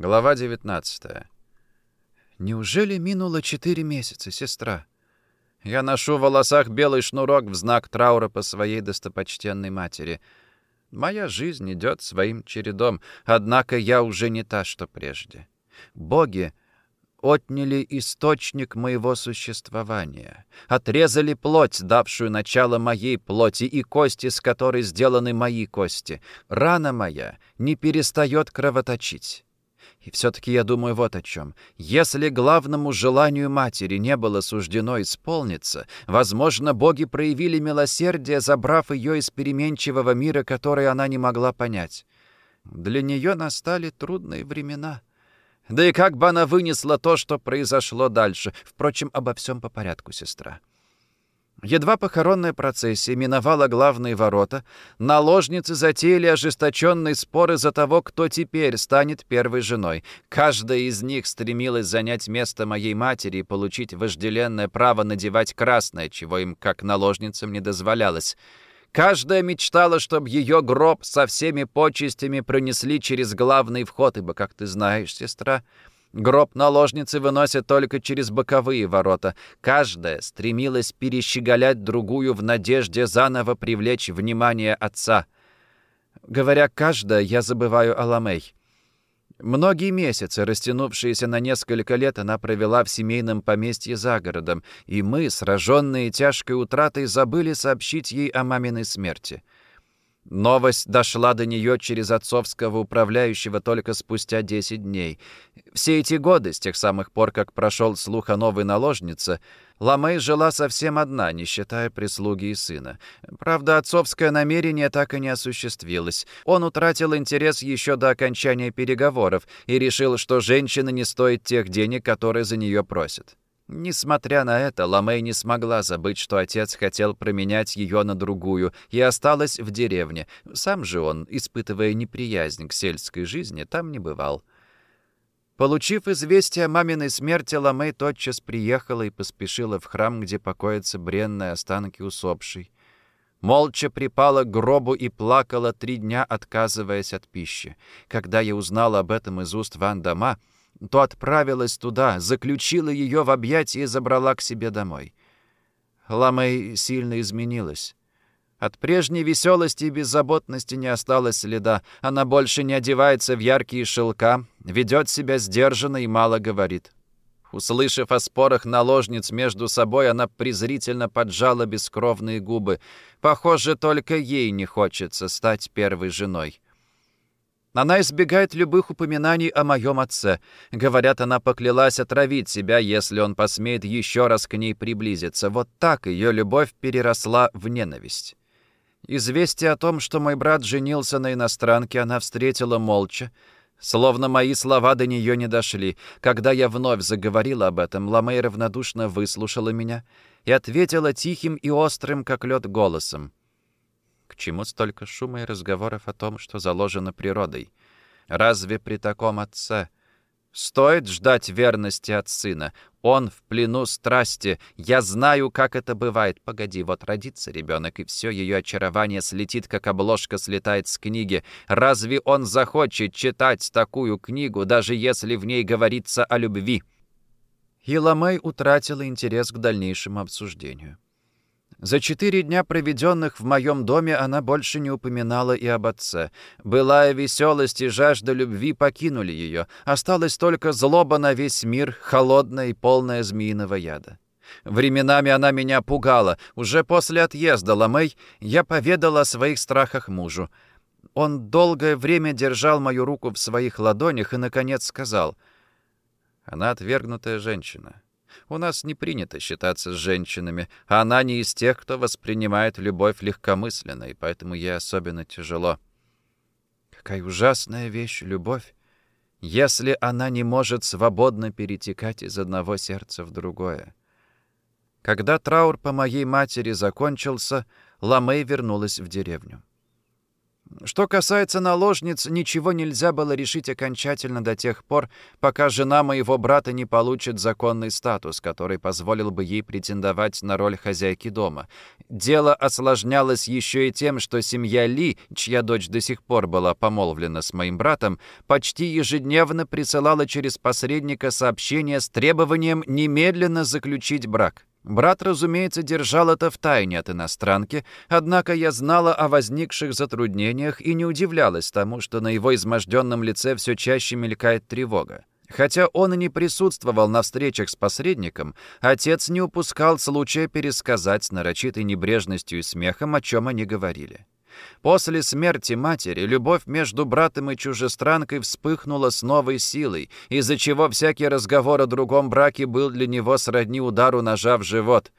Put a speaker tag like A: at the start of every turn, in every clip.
A: Глава 19.
B: Неужели минуло четыре месяца, сестра?
A: Я ношу в волосах белый шнурок в знак траура по своей достопочтенной матери. Моя жизнь идет своим чередом, однако я уже не та, что прежде. Боги отняли источник моего существования, отрезали плоть, давшую начало моей плоти, и кости, с которой сделаны мои кости. Рана моя не перестает кровоточить. И все-таки я думаю вот о чем. Если главному желанию матери не было суждено исполниться, возможно, боги проявили милосердие, забрав ее из переменчивого мира, который она не могла понять. Для нее настали трудные времена. Да и как бы она вынесла то, что произошло дальше. Впрочем, обо всем по порядку, сестра. Едва похоронная процессия миновала главные ворота, наложницы затеяли ожесточенные споры за того, кто теперь станет первой женой. Каждая из них стремилась занять место моей матери и получить вожделенное право надевать красное, чего им, как наложницам, не дозволялось. Каждая мечтала, чтобы ее гроб со всеми почестями пронесли через главный вход, ибо, как ты знаешь, сестра, гроб наложницы выносят только через боковые ворота. Каждая стремилась перещеголять другую в надежде заново привлечь внимание отца. Говоря «каждая», я забываю о Ламей. Многие месяцы, растянувшиеся на несколько лет, она провела в семейном поместье за городом, и мы, сраженные тяжкой утратой, забыли сообщить ей о маминой смерти. Новость дошла до нее через отцовского управляющего только спустя 10 дней. Все эти годы, с тех самых пор, как прошел слух о новой наложнице, Ламей жила совсем одна, не считая прислуги и сына. Правда, отцовское намерение так и не осуществилось. Он утратил интерес еще до окончания переговоров и решил, что женщина не стоит тех денег, которые за нее просят. Несмотря на это, Ламей не смогла забыть, что отец хотел променять ее на другую, и осталась в деревне. Сам же он, испытывая неприязнь к сельской жизни, там не бывал. Получив известие о маминой смерти, Ламей тотчас приехала и поспешила в храм, где покоятся бренные останки усопшей. Молча припала к гробу и плакала три дня, отказываясь от пищи. Когда я узнала об этом из уст Ван Дама, то отправилась туда, заключила ее в объятия и забрала к себе домой. Ламей сильно изменилась. От прежней веселости и беззаботности не осталось следа. Она больше не одевается в яркие шелка, ведет себя сдержанно и мало говорит. Услышав о спорах наложниц между собой, она презрительно поджала бескровные губы. Похоже, только ей не хочется стать первой женой. Она избегает любых упоминаний о моем отце. Говорят, она поклялась отравить себя, если он посмеет еще раз к ней приблизиться. Вот так ее любовь переросла в ненависть. Известие о том, что мой брат женился на иностранке, она встретила молча, словно мои слова до нее не дошли. Когда я вновь заговорила об этом, Ламей равнодушно выслушала меня и ответила тихим и острым, как лед, голосом. К чему столько шума и разговоров о том, что заложено природой? Разве при таком отце стоит ждать верности от сына? Он в плену страсти. Я знаю, как это бывает. Погоди, вот родится ребенок, и все ее очарование слетит, как обложка слетает с книги. Разве он захочет читать такую книгу, даже если в ней говорится о любви? Иламей утратила интерес к дальнейшему обсуждению. За четыре дня, проведенных в моем доме, она больше не упоминала и об отце. Былая веселость и жажда любви покинули ее. Осталась только злоба на весь мир, холодная и полная змеиного яда. Временами она меня пугала. Уже после отъезда Ламей я поведала о своих страхах мужу. Он долгое время держал мою руку в своих ладонях и, наконец, сказал, «Она отвергнутая женщина. У нас не принято считаться с женщинами, а она не из тех, кто воспринимает любовь легкомысленно, и поэтому ей особенно тяжело. Какая ужасная вещь любовь, если она не может свободно перетекать из одного сердца в другое. Когда траур по моей матери закончился, Ламей вернулась в деревню. Что касается наложниц, ничего нельзя было решить окончательно до тех пор, пока жена моего брата не получит законный статус, который позволил бы ей претендовать на роль хозяйки дома. Дело осложнялось еще и тем, что семья Ли, чья дочь до сих пор была помолвлена с моим братом, почти ежедневно присылала через посредника сообщения с требованием немедленно заключить брак. Брат, разумеется, держал это в тайне от иностранки, однако я знала о возникших затруднениях и не удивлялась тому, что на его изможденном лице все чаще мелькает тревога. Хотя он и не присутствовал на встречах с посредником, отец не упускал случая пересказать с нарочитой небрежностью и смехом, о чем они говорили. После смерти матери любовь между братом и чужестранкой вспыхнула с новой силой, из-за чего всякий разговор о другом браке был для него сродни удару ножа в живот.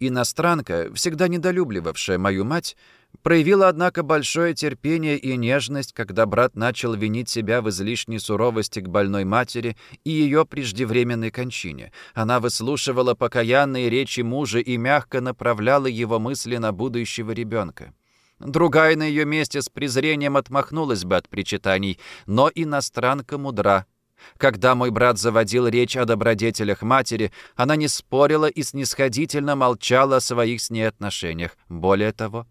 A: Иностранка, всегда недолюбливавшая мою мать, проявила, однако, большое терпение и нежность, когда брат начал винить себя в излишней суровости к больной матери и ее преждевременной кончине. Она выслушивала покаянные речи мужа и мягко направляла его мысли на будущего ребенка. Другая на ее месте с презрением отмахнулась бы от причитаний, но иностранка мудра. Когда мой брат заводил речь о добродетелях матери, она не спорила и снисходительно молчала о своих с ней отношениях. Более того,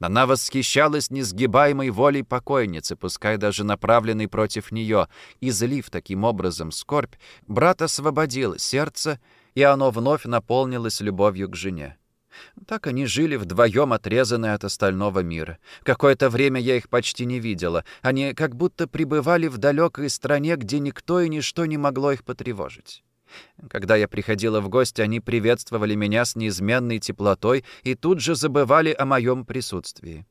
A: она восхищалась несгибаемой волей покойницы, пускай даже направленной против нее, и, злив таким образом скорбь, брат освободил сердце, и оно вновь наполнилось любовью к жене. Так они жили вдвоем, отрезанные от остального мира. Какое-то время я их почти не видела. Они как будто пребывали в далекой стране, где никто и ничто не могло их потревожить. Когда я приходила в гости, они приветствовали меня с неизменной теплотой и тут же забывали о моем присутствии.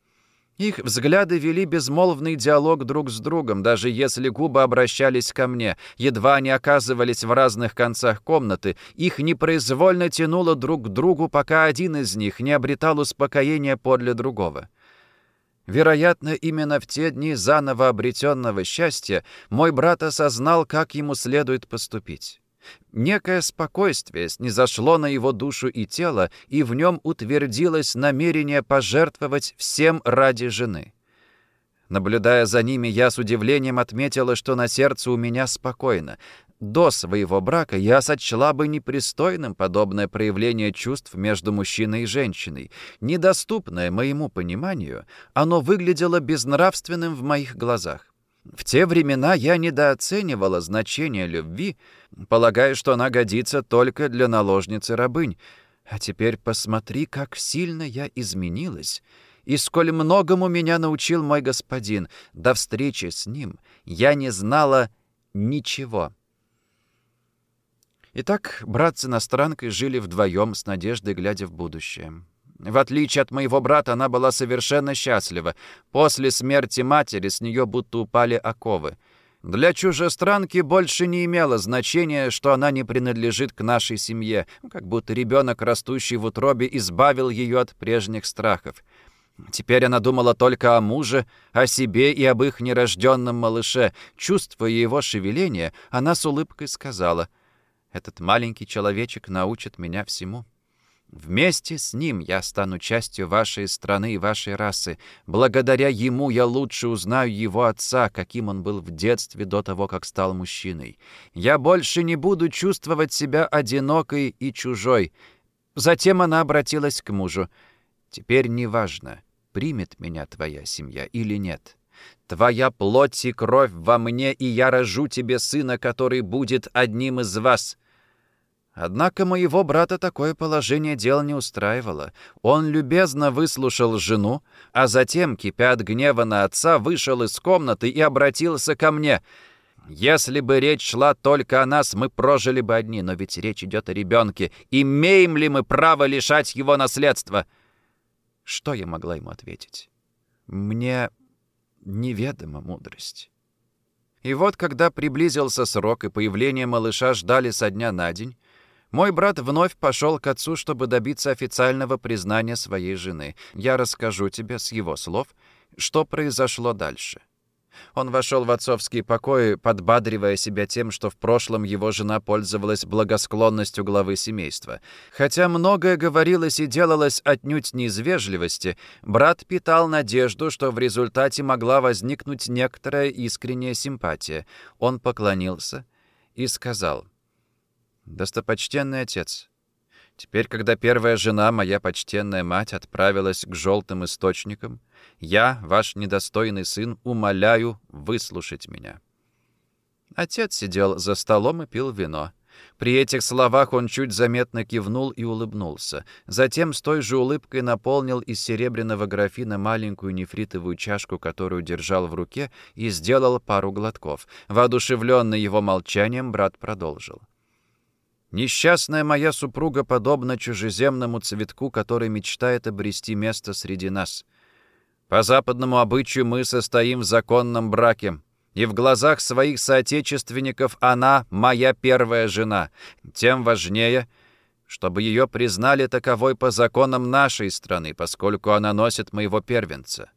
A: Их взгляды вели безмолвный диалог друг с другом, даже если губы обращались ко мне. Едва они оказывались в разных концах комнаты, их непроизвольно тянуло друг к другу, пока один из них не обретал успокоения подле другого. Вероятно, именно в те дни заново обретенного счастья мой брат осознал, как ему следует поступить. Некое спокойствие снизошло на его душу и тело, и в нем утвердилось намерение пожертвовать всем ради жены. Наблюдая за ними, я с удивлением отметила, что на сердце у меня спокойно. До своего брака я сочла бы непристойным подобное проявление чувств между мужчиной и женщиной. Недоступное моему пониманию, оно выглядело безнравственным в моих глазах. В те времена я недооценивала значение любви, полагая, что она годится только для наложницы рабынь. А теперь посмотри, как сильно я изменилась, и сколь многому меня научил мой господин. До встречи с ним я не знала ничего. Итак, брат с иностранкой жили вдвоем с надеждой, глядя в будущее. В отличие от моего брата, она была совершенно счастлива. После смерти матери с нее будто упали оковы. Для чужестранки больше не имело значения, что она не принадлежит к нашей семье, как будто ребенок, растущий в утробе, избавил ее от прежних страхов. Теперь она думала только о муже, о себе и об их нерожденном малыше. Чувствуя его шевеление, она с улыбкой сказала, «Этот маленький человечек научит меня всему». Вместе с ним я стану частью вашей страны и вашей расы. Благодаря ему я лучше узнаю его отца, каким он был в детстве до того, как стал мужчиной. Я больше не буду чувствовать себя одинокой и чужой. Затем она обратилась к мужу. Теперь неважно, примет меня твоя семья или нет. Твоя плоть и кровь во мне, и я рожу тебе сына, который будет одним из вас. Однако моего брата такое положение дел не устраивало. Он любезно выслушал жену, а затем, кипя от гнева на отца, вышел из комнаты и обратился ко мне. «Если бы речь шла только о нас, мы прожили бы одни, но ведь речь идет о ребенке. Имеем ли мы право лишать его наследства?» Что я могла ему ответить? «Мне неведома мудрость». И вот, когда приблизился срок и появление малыша ждали со дня на день, мой брат вновь пошел к отцу, чтобы добиться официального признания своей жены. Я расскажу тебе с его слов, что произошло дальше. Он вошел в отцовские покои, подбадривая себя тем, что в прошлом его жена пользовалась благосклонностью главы семейства. Хотя многое говорилось и делалось отнюдь не из вежливости, брат питал надежду, что в результате могла возникнуть некоторая искренняя симпатия. Он поклонился и сказал, «Достопочтенный отец, Теперь, когда первая жена, моя почтенная мать, отправилась к желтым источникам, я, ваш недостойный сын, умоляю выслушать меня». Отец сидел за столом и пил вино. При этих словах он чуть заметно кивнул и улыбнулся. Затем с той же улыбкой наполнил из серебряного графина маленькую нефритовую чашку, которую держал в руке, и сделал пару глотков. Воодушевленный его молчанием, брат продолжил. Несчастная моя супруга подобна чужеземному цветку, который мечтает обрести место среди нас. По западному обычаю мы состоим в законном браке, и в глазах своих соотечественников она моя первая жена. Тем важнее, чтобы ее признали таковой по законам нашей страны, поскольку она носит моего первенца.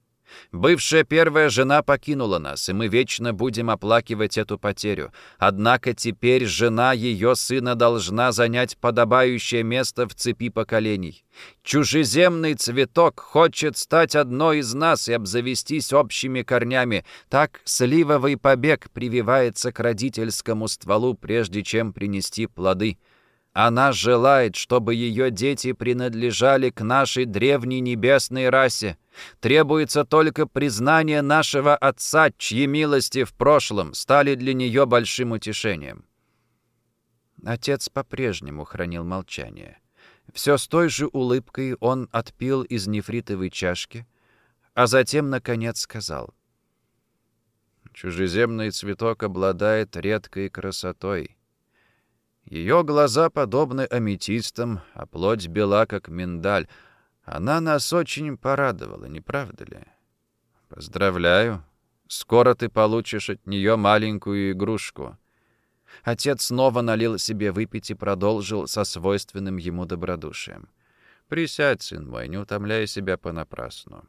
A: Бывшая первая жена покинула нас, и мы вечно будем оплакивать эту потерю. Однако теперь жена ее сына должна занять подобающее место в цепи поколений. Чужеземный цветок хочет стать одной из нас и обзавестись общими корнями. Так сливовый побег прививается к родительскому стволу, прежде чем принести плоды. Она желает, чтобы ее дети принадлежали к нашей древней небесной расе. Требуется только признание нашего Отца, чьи милости в прошлом стали для нее большим утешением». Отец по-прежнему хранил молчание. Все с той же улыбкой он отпил из нефритовой чашки, а затем, наконец, сказал. «Чужеземный цветок обладает редкой красотой. Ее глаза подобны аметистам, а плоть бела, как миндаль. Она нас очень порадовала, не правда ли? Поздравляю. Скоро ты получишь от нее маленькую игрушку. Отец снова налил себе выпить и продолжил со свойственным ему добродушием. «Присядь, сын мой, не утомляй себя понапрасну.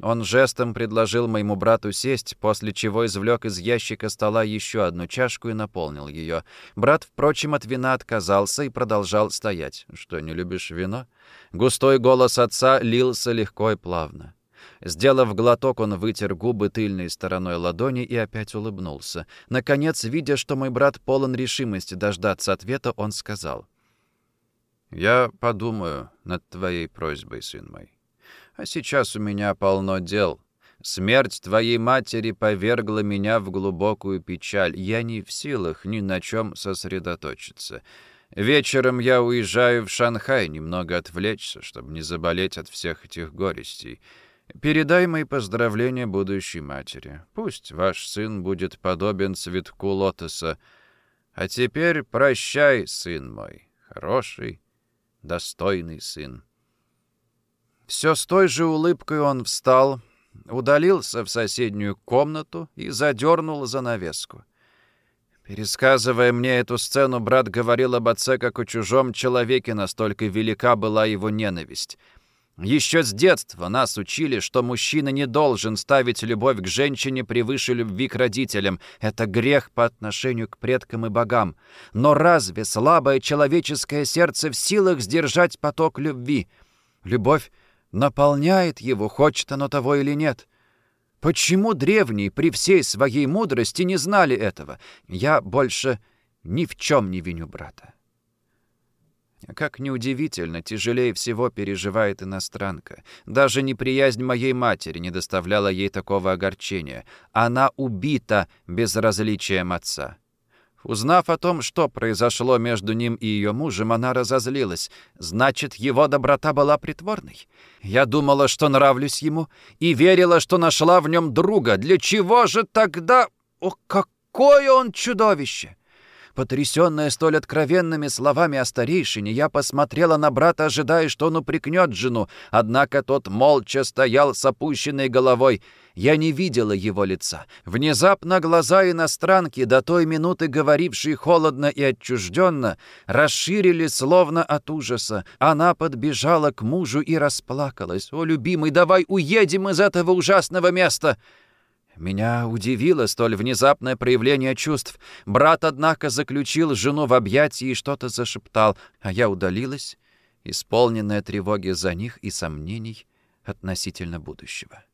A: Он жестом предложил моему брату сесть, после чего извлек из ящика стола еще одну чашку и наполнил ее. Брат, впрочем, от вина отказался и продолжал стоять. «Что, не любишь вино?» Густой голос отца лился легко и плавно. Сделав глоток, он вытер губы тыльной стороной ладони и опять улыбнулся. Наконец, видя, что мой брат полон решимости дождаться ответа, он сказал. «Я подумаю над твоей просьбой, сын мой. А сейчас у меня полно дел. Смерть твоей матери повергла меня в глубокую печаль. Я не в силах ни на чем сосредоточиться. Вечером я уезжаю в Шанхай немного отвлечься, чтобы не заболеть от всех этих горестей. Передай мои поздравления будущей матери. Пусть ваш сын будет подобен цветку лотоса. А теперь прощай, сын мой, хороший, достойный сын. Все с той же улыбкой он встал, удалился в соседнюю комнату и задернул занавеску. Пересказывая мне эту сцену, брат говорил об отце как о чужом человеке, настолько велика была его ненависть. Еще с детства нас учили, что мужчина не должен ставить любовь к женщине превыше любви к родителям. Это грех по отношению к предкам и богам. Но разве слабое человеческое сердце в силах сдержать поток любви? Любовь наполняет его, хочет оно того или нет. Почему древние при всей своей мудрости не знали этого? Я больше ни в чем не виню брата. Как неудивительно, тяжелее всего переживает иностранка. Даже неприязнь моей матери не доставляла ей такого огорчения. Она убита безразличием отца. Узнав о том, что произошло между ним и ее мужем, она разозлилась. Значит, его доброта была притворной. Я думала, что нравлюсь ему, и верила, что нашла в нем друга. Для чего же тогда... О, какое он чудовище! Потрясенная столь откровенными словами о старейшине, я посмотрела на брата, ожидая, что он упрекнет жену, однако тот молча стоял с опущенной головой. Я не видела его лица. Внезапно глаза иностранки, до той минуты говорившей холодно и отчужденно, расширились словно от ужаса. Она подбежала к мужу и расплакалась. «О, любимый, давай уедем из этого ужасного места!» Меня удивило столь внезапное проявление чувств. Брат, однако, заключил жену в объятии и что-то зашептал, а я удалилась, исполненная тревоги за них и сомнений относительно будущего.